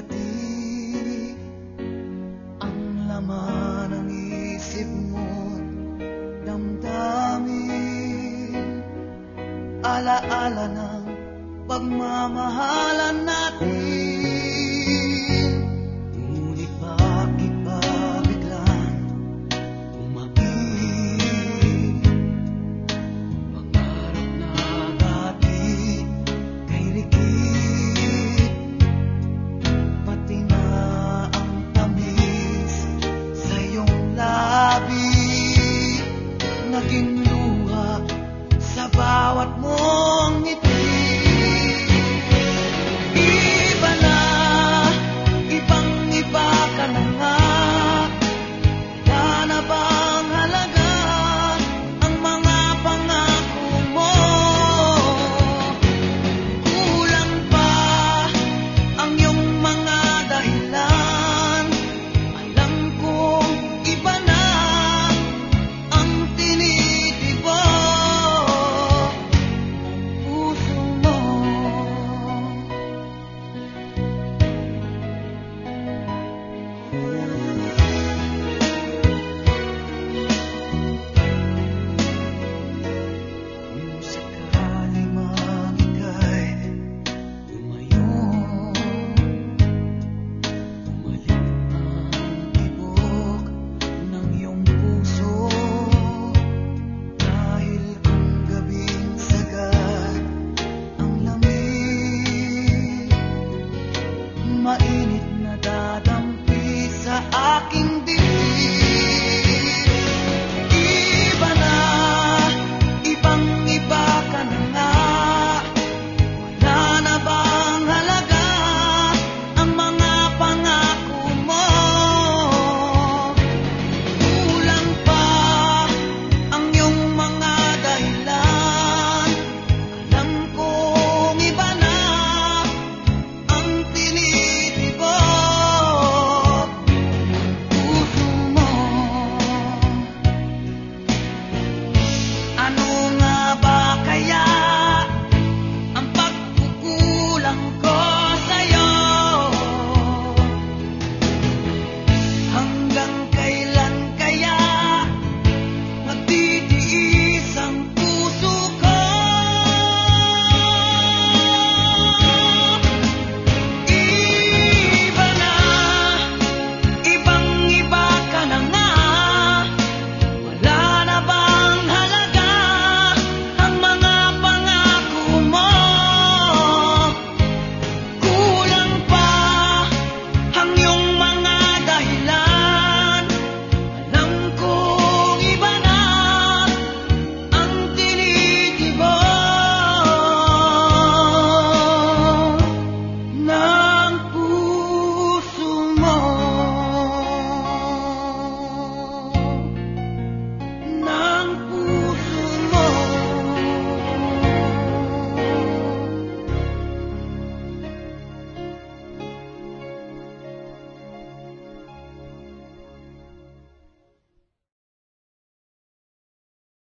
makati Ang laman ng isip mo. Damdamin Alaala ng pagmamahalan natin.